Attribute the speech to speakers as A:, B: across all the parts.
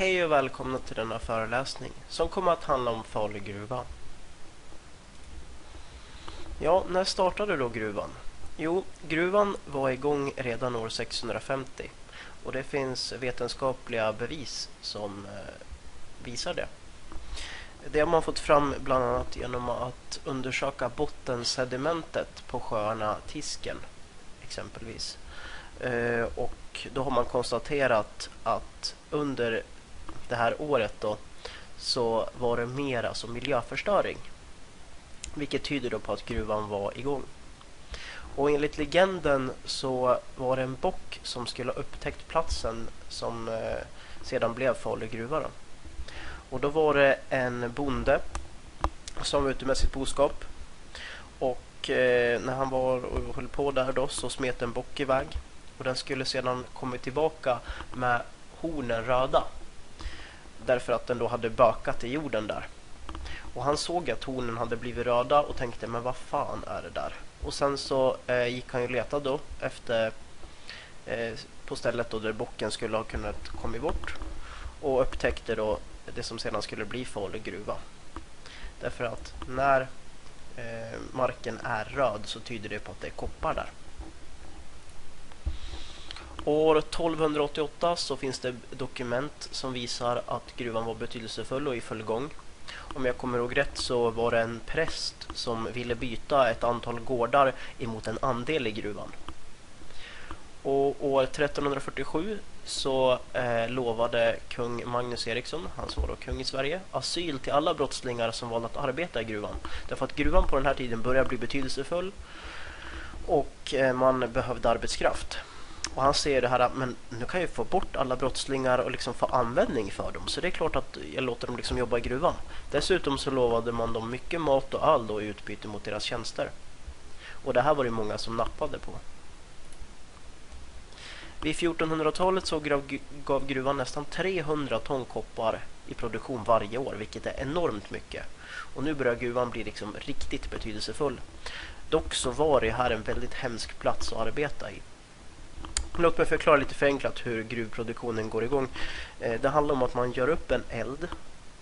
A: Hej och välkomna till denna föreläsning som kommer att handla om Falu gruva. Ja, när startade då gruvan? Jo, gruvan var igång redan år 650 och det finns vetenskapliga bevis som eh, visar det. Det har man fått fram bland annat genom att undersöka bottensedimentet på sjöarna Tisken exempelvis. Eh, och då har man konstaterat att under det här året då så var det mer alltså miljöförstöring. Vilket tyder då på att gruvan var igång. Och enligt legenden så var det en bock som skulle ha upptäckt platsen som eh, sedan blev Falu gruva. Då. Och då var det en bonde som var ute med sitt boskap. Och eh, när han var och höll på där då så smet en bock iväg. Och den skulle sedan kommit tillbaka med hornen röda. Därför att den då hade bökat i jorden där. Och han såg att hornen hade blivit röda och tänkte men vad fan är det där? Och sen så eh, gick han ju leta då efter eh, på stället då där bocken skulle ha kunnat komma bort. Och upptäckte då det som sedan skulle bli Falu gruva. Därför att när eh, marken är röd så tyder det på att det är koppar där. År 1288 så finns det dokument som visar att gruvan var betydelsefull och i full gång. Om jag kommer ihåg rätt så var det en präst som ville byta ett antal gårdar emot en andel i gruvan. Och år 1347 så eh, lovade kung Magnus Eriksson, han som var då kung i Sverige, asyl till alla brottslingar som valde att arbeta i gruvan. Därför att gruvan på den här tiden började bli betydelsefull och eh, man behövde arbetskraft. Och han säger det här, men nu kan jag få bort alla brottslingar och liksom få användning för dem. Så det är klart att jag låter dem liksom jobba i gruvan. Dessutom så lovade man dem mycket mat och öl då i utbyte mot deras tjänster. Och det här var det många som nappade på. Vid 1400-talet så gav gruvan nästan 300 ton koppar i produktion varje år, vilket är enormt mycket. Och nu börjar gruvan bli liksom riktigt betydelsefull. Dock så var det här en väldigt hemsk plats att arbeta i. Låt mig förklara lite förenklat hur gruvproduktionen går igång. Eh, det handlar om att man gör upp en eld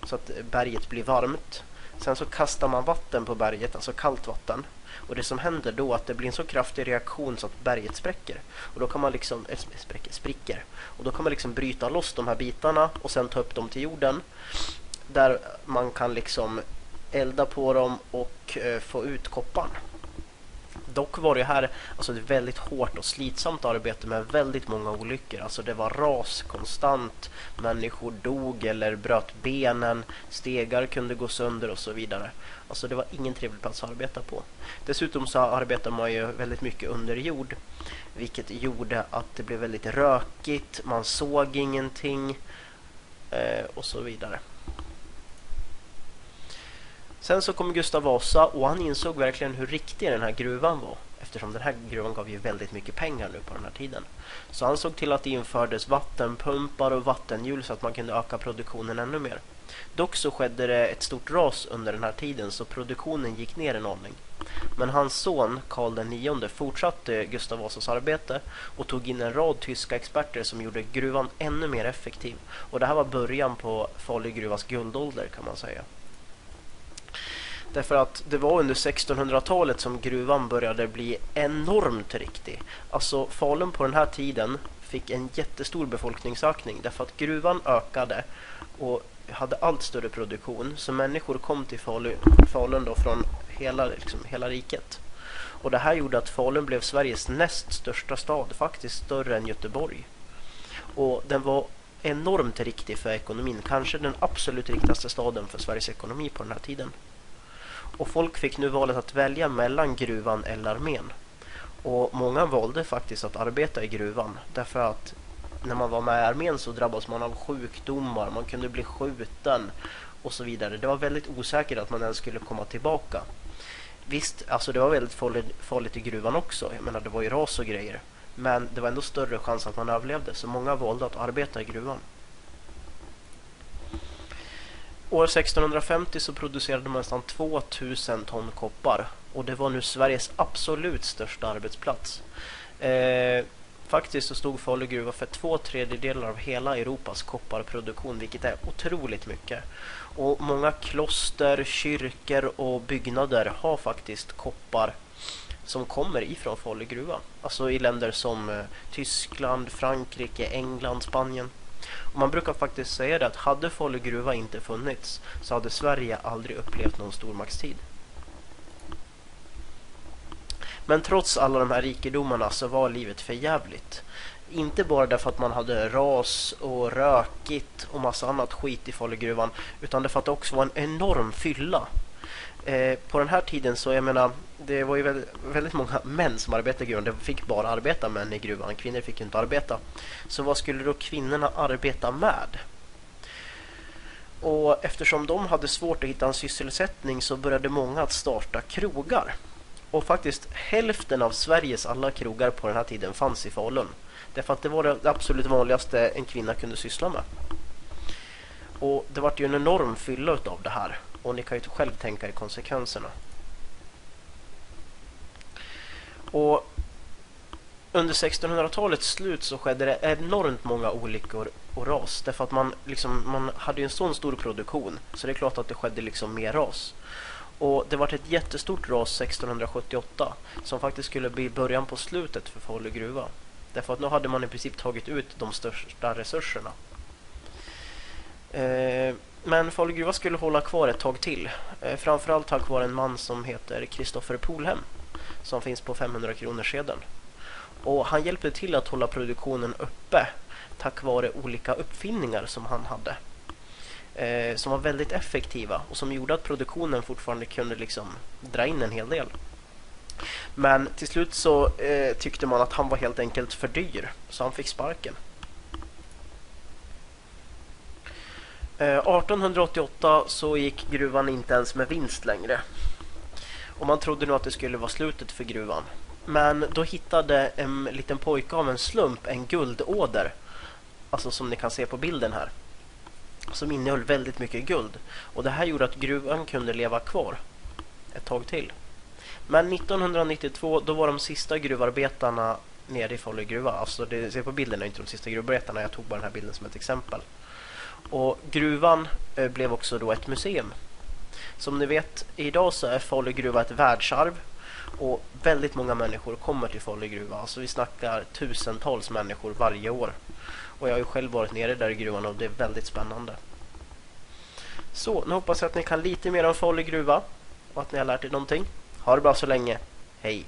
A: så att berget blir varmt. Sen så kastar man vatten på berget, alltså kallt vatten. Och det som händer då är att det blir en så kraftig reaktion så att berget spräcker. Och då kan man liksom, äh, spräcker, spricker. Och då kan man liksom bryta loss de här bitarna och sen ta upp dem till jorden. Där man kan liksom elda på dem och eh, få ut kopparn. Dock var det här alltså ett väldigt hårt och slitsamt arbete med väldigt många olyckor. Alltså det var ras konstant, människor dog eller bröt benen, stegar kunde gå sönder och så vidare. Alltså det var ingen trevlig plats att arbeta på. Dessutom så arbetade man ju väldigt mycket under jord. Vilket gjorde att det blev väldigt rökigt, man såg ingenting eh, och så vidare. Sen så kom Gustav Vasa och han insåg verkligen hur riktig den här gruvan var. Eftersom den här gruvan gav ju väldigt mycket pengar nu på den här tiden. Så han såg till att det infördes vattenpumpar och vattenhjul så att man kunde öka produktionen ännu mer. Dock så skedde det ett stort ras under den här tiden så produktionen gick ner en aning. Men hans son Karl IX fortsatte Gustav Vasas arbete och tog in en rad tyska experter som gjorde gruvan ännu mer effektiv. Och det här var början på Falu gruvas guldålder kan man säga. Därför att det var under 1600-talet som gruvan började bli enormt riktig. Alltså Falun på den här tiden fick en jättestor befolkningsökning därför att gruvan ökade och hade allt större produktion. Så människor kom till Falun då från hela, liksom, hela riket. Och det här gjorde att Falun blev Sveriges näst största stad, faktiskt större än Göteborg. Och den var enormt riktig för ekonomin, kanske den absolut riktigaste staden för Sveriges ekonomi på den här tiden. Och folk fick nu valet att välja mellan gruvan eller armén. Och många valde faktiskt att arbeta i gruvan därför att när man var med i armén så drabbades man av sjukdomar, man kunde bli skjuten och så vidare. Det var väldigt osäkert att man ens skulle komma tillbaka. Visst, alltså det var väldigt farligt, farligt i gruvan också. Jag menar, det var ju ras och grejer. Men det var ändå större chans att man överlevde, så många valde att arbeta i gruvan. År 1650 så producerade man nästan 2000 ton koppar och det var nu Sveriges absolut största arbetsplats. Eh, Faktiskt så stod Falu gruva för två tredjedelar av hela Europas kopparproduktion, vilket är otroligt mycket. Och många kloster, kyrkor och byggnader har faktiskt koppar som kommer ifrån Falu gruva. Alltså i länder som eh, Tyskland, Frankrike, England, Spanien. Och man brukar faktiskt säga det att hade Falu gruva inte funnits så hade Sverige aldrig upplevt någon stormaktstid. Men trots alla de här rikedomarna så var livet för jävligt. Inte bara därför att man hade ras och rökigt och massa annat skit i Falugruvan utan därför att det också var en enorm fylla. Eh, på den här tiden så, jag menar, det var ju väldigt, väldigt många män som arbetade i gruvan. Det fick bara arbeta män i gruvan. Kvinnor fick inte arbeta. Så vad skulle då kvinnorna arbeta med? Och eftersom de hade svårt att hitta en sysselsättning så började många att starta krogar. Och faktiskt hälften av Sveriges alla krogar på den här tiden fanns i Falun. Därför att det var det absolut vanligaste en kvinna kunde syssla med. Och det var ju en enorm fylla av det här. Och ni kan ju själv tänka er konsekvenserna. Och under 1600-talets slut så skedde det enormt många olyckor och ras. Därför att man, liksom, man hade ju en sån stor produktion. Så det är klart att det skedde liksom mer ras. Och det var ett jättestort ras 1678 som faktiskt skulle bli början på slutet för Falu gruva. Därför att nu hade man i princip tagit ut de största resurserna. Eh, men Falu gruva skulle hålla kvar ett tag till. Eh, framförallt tack vare en man som heter Kristoffer Polhem som finns på 500 kronor sedeln. Och han hjälpte till att hålla produktionen uppe tack vare olika uppfinningar som han hade eh, som var väldigt effektiva och som gjorde att produktionen fortfarande kunde liksom dra in en hel del. Men till slut så eh, tyckte man att han var helt enkelt för dyr så han fick sparken. Eh, 1888 så gick gruvan inte ens med vinst längre. Och man trodde nog att det skulle vara slutet för gruvan. Men då hittade en liten pojke av en slump en guldåder. Alltså som ni kan se på bilden här som innehöll väldigt mycket guld. Och det här gjorde att gruvan kunde leva kvar ett tag till. Men 1992 då var de sista gruvarbetarna nere i Falu gruva. Alltså det ser på bilden är inte de sista gruvarbetarna. Jag tog bara den här bilden som ett exempel. Och gruvan eh, blev också då ett museum. Som ni vet, idag så är Falu gruva ett världsarv. Och väldigt många människor kommer till Falu gruva. Alltså vi snackar tusentals människor varje år. Och jag har ju själv varit nere där i gruvan och det är väldigt spännande. Så, nu hoppas jag att ni kan lite mer om Falu gruva och att ni har lärt er någonting. Ha det bra så länge. Hej!